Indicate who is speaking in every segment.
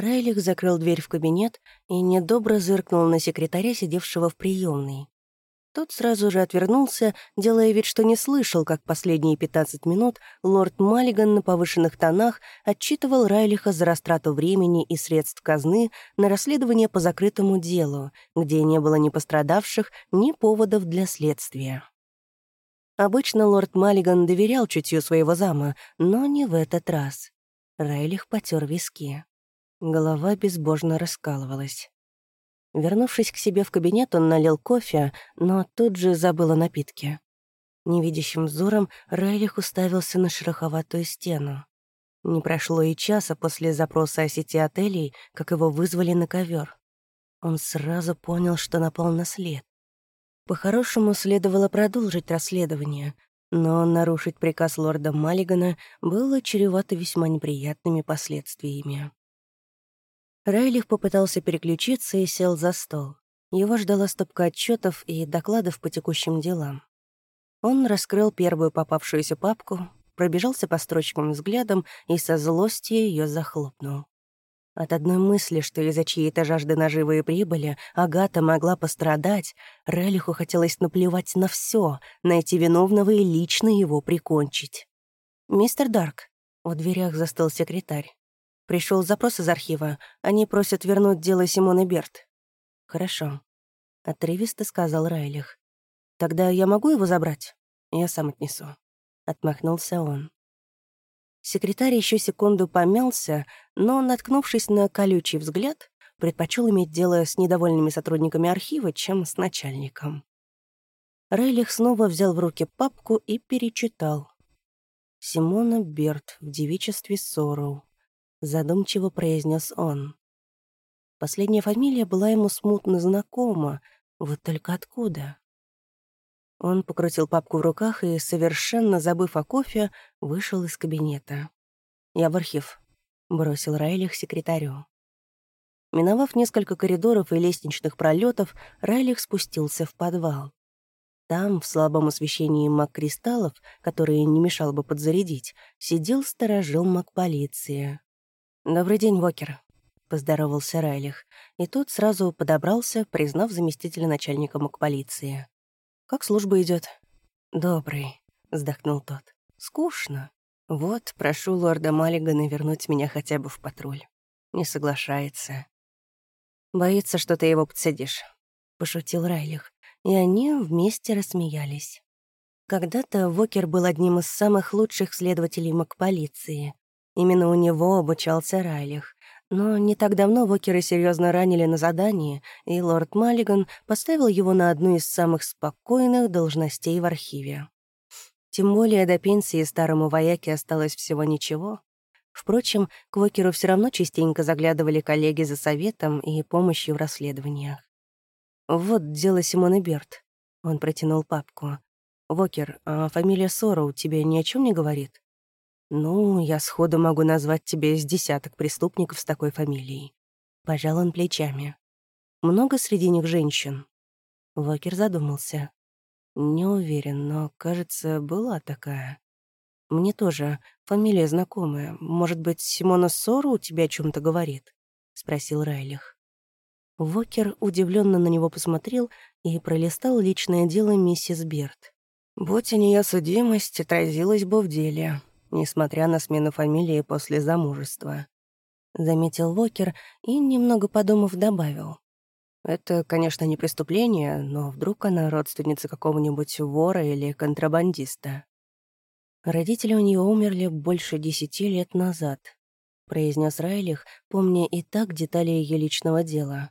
Speaker 1: Райлих закрыл дверь в кабинет и недобро зыркнул на секретаря, сидевшего в приемной. Тот сразу же отвернулся, делая вид, что не слышал, как последние 15 минут лорд Маллиган на повышенных тонах отчитывал Райлиха за растрату времени и средств казны на расследование по закрытому делу, где не было ни пострадавших, ни поводов для следствия. Обычно лорд Маллиган доверял чутью своего зама, но не в этот раз. Райлих потер виски. Голова безбожно раскалывалась. Вернувшись к себе в кабинет, он налил кофе, но тут же забыл о напитке. Невидящим взором Райлих уставился на шероховатую стену. Не прошло и часа после запроса о сети отелей, как его вызвали на ковер. Он сразу понял, что напал на след. По-хорошему, следовало продолжить расследование, но нарушить приказ лорда Маллигана было чревато весьма неприятными последствиями. Райлих попытался переключиться и сел за стол. Его ждала стопка отчетов и докладов по текущим делам. Он раскрыл первую попавшуюся папку, пробежался по строчкам взглядом и со злости ее захлопнул. От одной мысли, что из-за чьей-то жажды наживы и прибыли Агата могла пострадать, Релиху хотелось наплевать на все, найти виновного и лично его прикончить. «Мистер Дарк», — в дверях застыл секретарь. Пришел запрос из архива. Они просят вернуть дело Симоны Берт. Хорошо. Отрывисто сказал Райлих. Тогда я могу его забрать? Я сам отнесу. Отмахнулся он. Секретарь еще секунду помялся, но, наткнувшись на колючий взгляд, предпочел иметь дело с недовольными сотрудниками архива, чем с начальником. Райлих снова взял в руки папку и перечитал. Симона Берт в девичестве Сороу. — задумчиво произнес он. Последняя фамилия была ему смутно знакома, вот только откуда? Он покрутил папку в руках и, совершенно забыв о кофе, вышел из кабинета. «Я в архив», — бросил Райлих секретарю. Миновав несколько коридоров и лестничных пролетов, Райлих спустился в подвал. Там, в слабом освещении маг-кристаллов, которые не мешало бы подзарядить, сидел сторожил маг-полиции. «Добрый день, Вокер», — поздоровался Райлих, и тот сразу подобрался, признав заместителя начальника полиции. «Как служба идет? «Добрый», — вздохнул тот. «Скучно. Вот, прошу лорда Маллигана вернуть меня хотя бы в патруль. Не соглашается. Боится, что ты его подсадишь», — пошутил Райлих, и они вместе рассмеялись. Когда-то Вокер был одним из самых лучших следователей МакПолиции, Именно у него обучался Райлих. Но не так давно Вокера серьезно ранили на задании, и лорд Маллиган поставил его на одну из самых спокойных должностей в архиве. Тем более до пенсии старому вояке осталось всего ничего. Впрочем, к Вокеру все равно частенько заглядывали коллеги за советом и помощью в расследованиях. «Вот дело Симоны Берт», — он протянул папку. «Вокер, а фамилия Сороу тебе ни о чем не говорит?» «Ну, я сходу могу назвать тебе из десяток преступников с такой фамилией». Пожал он плечами. «Много среди них женщин?» Вокер задумался. «Не уверен, но, кажется, была такая. Мне тоже. Фамилия знакомая. Может быть, Симона Сору у тебя о чем то говорит?» — спросил Райлих. Вокер удивленно на него посмотрел и пролистал личное дело миссис Берт. «Будь у нее судимость, отразилась бы в деле несмотря на смену фамилии после замужества. Заметил Вокер и, немного подумав, добавил. Это, конечно, не преступление, но вдруг она родственница какого-нибудь вора или контрабандиста. Родители у нее умерли больше десяти лет назад, произнес Райлих, помня и так детали ее личного дела.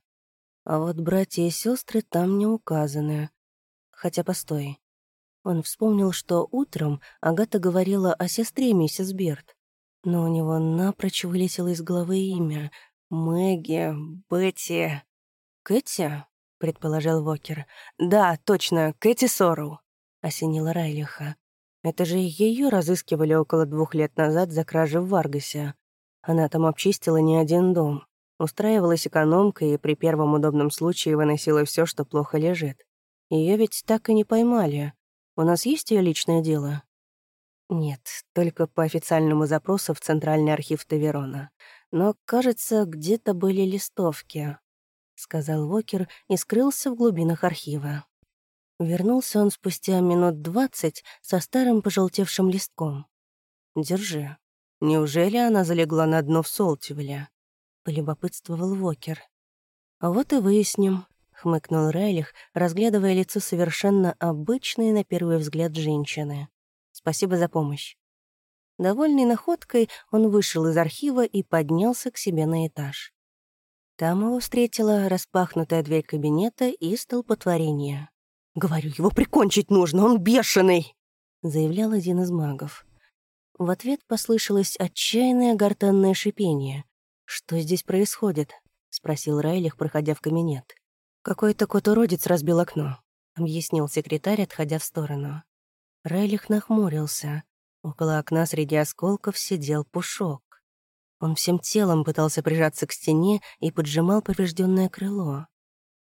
Speaker 1: А вот братья и сестры там не указаны. Хотя, постой, он вспомнил, что утром Агата говорила о сестре миссис Берт, но у него напрочь вылетело из головы имя. Мэгги, Бетти... «Кэти?» — предположил Вокер. «Да, точно, Кэти Сорроу», — осенила Райлиха. «Это же ее разыскивали около двух лет назад за кражи в Варгасе. Она там обчистила не один дом, устраивалась экономкой и при первом удобном случае выносила все, что плохо лежит. Ее ведь так и не поймали. У нас есть ее личное дело?» «Нет, только по официальному запросу в Центральный архив Таверона. но, кажется, где-то были листовки», — сказал Вокер и скрылся в глубинах архива. Вернулся он спустя минут двадцать со старым пожелтевшим листком. «Держи. Неужели она залегла на дно в Солтивеле?» — полюбопытствовал Вокер. «А вот и выясним», — хмыкнул Райлих, разглядывая лицо совершенно обычной на первый взгляд женщины. «Спасибо за помощь». Довольный находкой, он вышел из архива и поднялся к себе на этаж. Там его встретила распахнутая дверь кабинета и столпотворение. «Говорю, его прикончить нужно, он бешеный!» — заявлял один из магов. В ответ послышалось отчаянное гортанное шипение. «Что здесь происходит?» — спросил Райлих, проходя в кабинет. «Какой-то кот-уродец разбил окно», — объяснил секретарь, отходя в сторону. Райлих нахмурился. Около окна среди осколков сидел Пушок. Он всем телом пытался прижаться к стене и поджимал поврежденное крыло.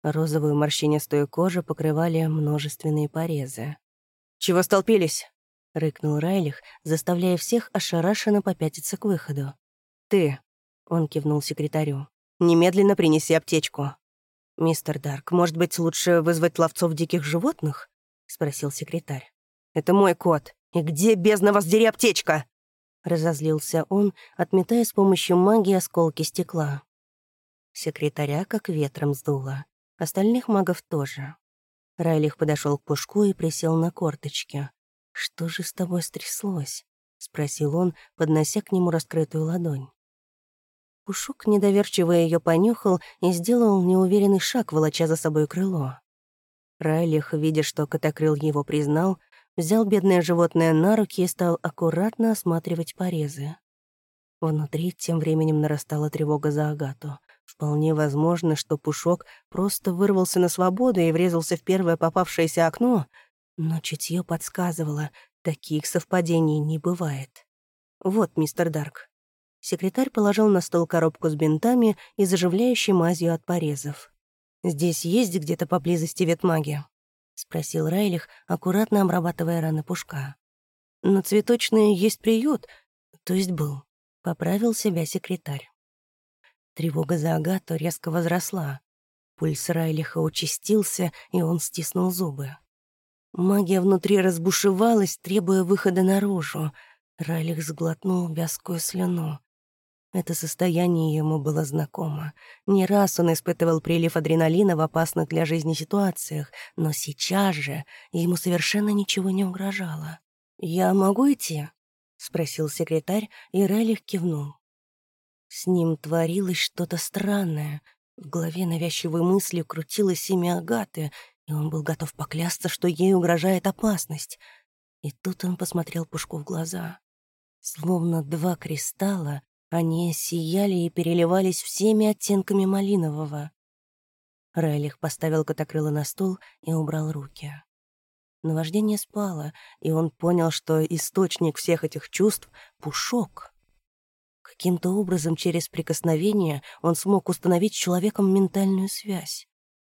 Speaker 1: Розовую морщинистую кожу покрывали множественные порезы. «Чего столпились?» — рыкнул Райлих, заставляя всех ошарашенно попятиться к выходу. «Ты», — он кивнул секретарю, — «немедленно принеси аптечку». «Мистер Дарк, может быть, лучше вызвать ловцов диких животных?» — спросил секретарь. «Это мой кот. И где, бездна вас дери, аптечка?» Разозлился он, отметая с помощью магии осколки стекла. Секретаря как ветром сдуло. Остальных магов тоже. Райлих подошел к Пушку и присел на корточки. «Что же с тобой стряслось?» — спросил он, поднося к нему раскрытую ладонь. Пушок недоверчиво ее понюхал и сделал неуверенный шаг, волоча за собой крыло. Райлих, видя, что Котокрыл его признал, взял бедное животное на руки и стал аккуратно осматривать порезы. Внутри тем временем нарастала тревога за Агату. Вполне возможно, что Пушок просто вырвался на свободу и врезался в первое попавшееся окно, но чутье подсказывало, таких совпадений не бывает. «Вот, мистер Дарк». Секретарь положил на стол коробку с бинтами и заживляющей мазью от порезов. «Здесь есть где-то поблизости ветмаги?» — спросил Райлих, аккуратно обрабатывая раны пушка. «На цветочные есть приют, то есть был», — поправил себя секретарь. Тревога за Агату резко возросла. Пульс Райлиха участился, и он стиснул зубы. Магия внутри разбушевалась, требуя выхода наружу. Райлих сглотнул вязкую слюну. Это состояние ему было знакомо. Не раз он испытывал прилив адреналина в опасных для жизни ситуациях, но сейчас же ему совершенно ничего не угрожало. «Я могу идти?» — спросил секретарь, и Райлих кивнул. С ним творилось что-то странное. В голове навязчивой мыслью крутилось имя Агаты, и он был готов поклясться, что ей угрожает опасность. И тут он посмотрел Пушку в глаза. Словно два кристалла, они сияли и переливались всеми оттенками малинового. Райлих поставил котокрыло на стол и убрал руки. Наваждение спало, и он понял, что источник всех этих чувств — пушок. Каким-то образом через прикосновение он смог установить с человеком ментальную связь.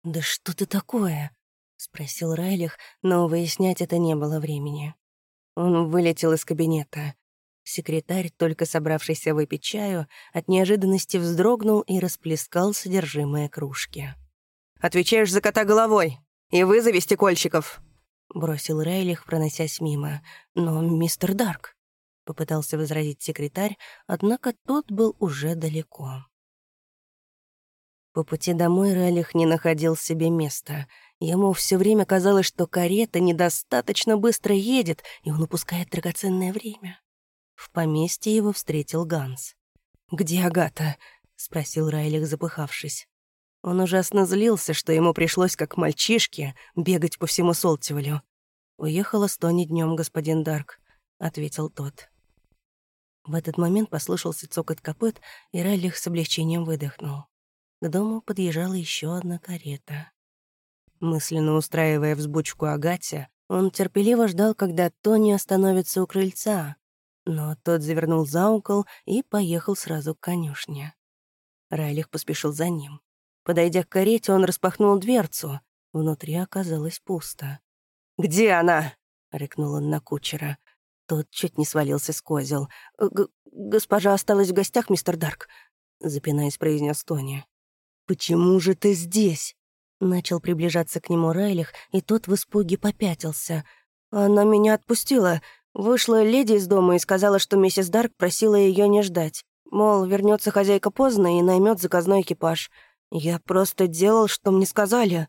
Speaker 1: «Да что ты такое?» — спросил Райлих, но выяснять это не было времени. Он вылетел из кабинета. Секретарь, только собравшийся выпить чаю, от неожиданности вздрогнул и расплескал содержимое кружки. «Отвечаешь за кота головой! И вызови стекольщиков!» — бросил Рейлих, проносясь мимо. «Но мистер Дарк...» — попытался возразить секретарь, однако тот был уже далеко. По пути домой Рейлих не находил себе места. Ему все время казалось, что карета недостаточно быстро едет, и он упускает драгоценное время. В поместье его встретил Ганс. «Где Агата?» — спросил Райлих, запыхавшись. Он ужасно злился, что ему пришлось, как мальчишке, бегать по всему Солтивалю. «Уехала с Тони днем, господин Дарк», — ответил тот. В этот момент послышался цокот копыт, и Райлих с облегчением выдохнул. К дому подъезжала еще одна карета. Мысленно устраивая взбучку Агате, он терпеливо ждал, когда Тони остановится у крыльца, но тот завернул за угол и поехал сразу к конюшне. Райлих поспешил за ним. Подойдя к карете, он распахнул дверцу. Внутри оказалось пусто. «Где она?» — рыкнул он на кучера. Тот чуть не свалился с козел. Г «Госпожа осталась в гостях, мистер Дарк», — запинаясь, произнес Тони. «Почему же ты здесь?» Начал приближаться к нему Райлих, и тот в испуге попятился. «Она меня отпустила. Вышла леди из дома и сказала, что миссис Дарк просила ее не ждать. Мол, вернется хозяйка поздно и наймет заказной экипаж. Я просто делал, что мне сказали».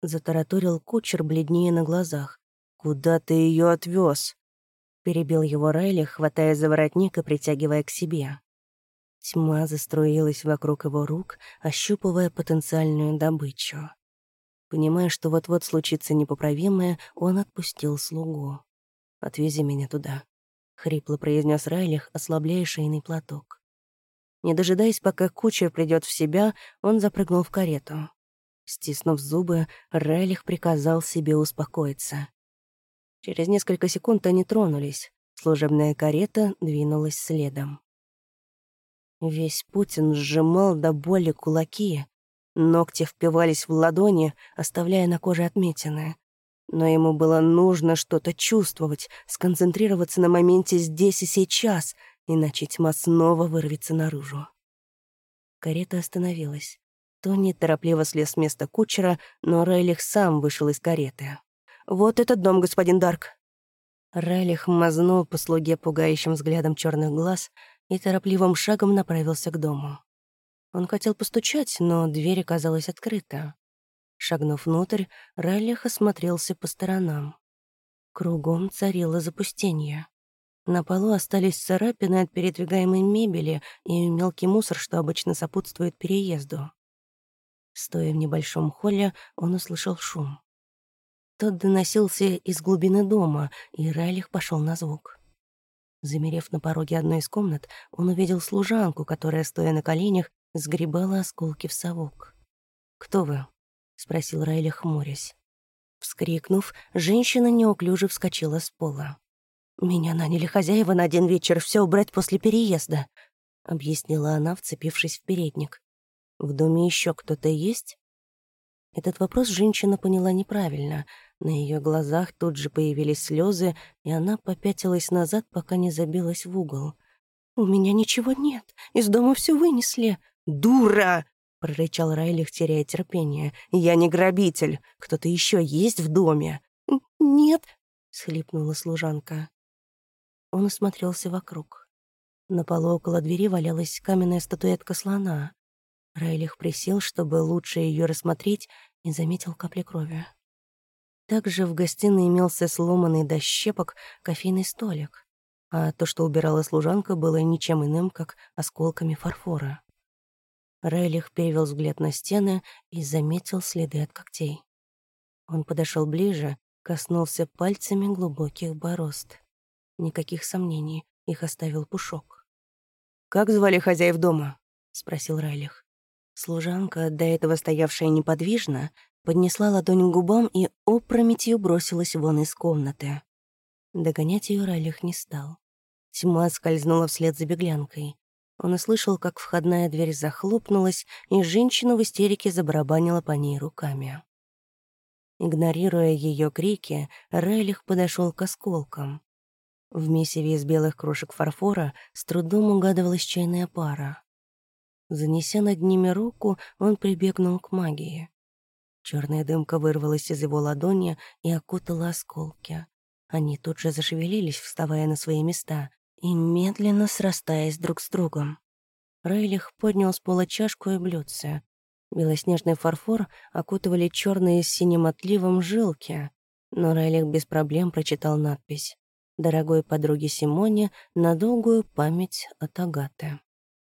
Speaker 1: Затараторил кучер бледнее на глазах. «Куда ты ее отвез? Перебил его Райлих, хватая за воротник и притягивая к себе. Тьма заструилась вокруг его рук, ощупывая потенциальную добычу. Понимая, что вот-вот случится непоправимое, он отпустил слугу. «Отвези меня туда», — хрипло произнес Райлих, ослабляя шейный платок. Не дожидаясь, пока кучер придет в себя, он запрыгнул в карету. Стиснув зубы, Райлих приказал себе успокоиться. Через несколько секунд они тронулись. Служебная карета двинулась следом. Весь Путин сжимал до боли кулаки. Ногти впивались в ладони, оставляя на коже отметины. Но ему было нужно что-то чувствовать, сконцентрироваться на моменте здесь и сейчас, иначе тьма снова вырвется наружу. Карета остановилась. Тони торопливо слез с места кучера, но Рейлих сам вышел из кареты. «Вот этот дом, господин Дарк». Райлих мазнул по слуге пугающим взглядом черных глаз и торопливым шагом направился к дому. Он хотел постучать, но дверь оказалась открыта. Шагнув внутрь, Райлих осмотрелся по сторонам. Кругом царило запустение. На полу остались царапины от передвигаемой мебели и мелкий мусор, что обычно сопутствует переезду. Стоя в небольшом холле, он услышал шум. Тот доносился из глубины дома, и Райлих пошел на звук. Замерев на пороге одной из комнат, он увидел служанку, которая, стоя на коленях, сгребала осколки в совок. «Кто вы?» — спросил Райли, хмурясь. Вскрикнув, женщина неуклюже вскочила с пола. «Меня наняли хозяева на один вечер все убрать после переезда», — объяснила она, вцепившись в передник. «В доме еще кто-то есть?» Этот вопрос женщина поняла неправильно. На ее глазах тут же появились слезы, и она попятилась назад, пока не забилась в угол. «У меня ничего нет. Из дома все вынесли». «Дура!» — прорычал Райлих, теряя терпение. «Я не грабитель. Кто-то еще есть в доме?» «Нет», — схлипнула служанка. Он осмотрелся вокруг. На полу около двери валялась каменная статуэтка слона. Райлих присел, чтобы лучше ее рассмотреть, и заметил капли крови. Также в гостиной имелся сломанный до щепок кофейный столик, а то, что убирала служанка, было ничем иным, как осколками фарфора. Райлих перевел взгляд на стены и заметил следы от когтей. Он подошел ближе, коснулся пальцами глубоких борозд. Никаких сомнений, их оставил пушок. «Как звали хозяев дома?» — спросил Райлих. Служанка, до этого стоявшая неподвижно, поднесла ладонь к губам и опрометью бросилась вон из комнаты. Догонять ее Райлих не стал. Тьма скользнула вслед за беглянкой. Он услышал, как входная дверь захлопнулась, и женщина в истерике забарабанила по ней руками. Игнорируя ее крики, Райлих подошел к осколкам. В месиве из белых крошек фарфора с трудом угадывалась чайная пара. Занеся над ними руку, он прибегнул к магии. Черная дымка вырвалась из его ладони и окутала осколки. Они тут же зашевелились, вставая на свои места, и медленно срастаясь друг с другом. Рейлих поднял с пола чашку и блюдце. Белоснежный фарфор окутывали черные с синим отливом жилки, но Рейлих без проблем прочитал надпись «Дорогой подруге Симоне на долгую память от Агаты».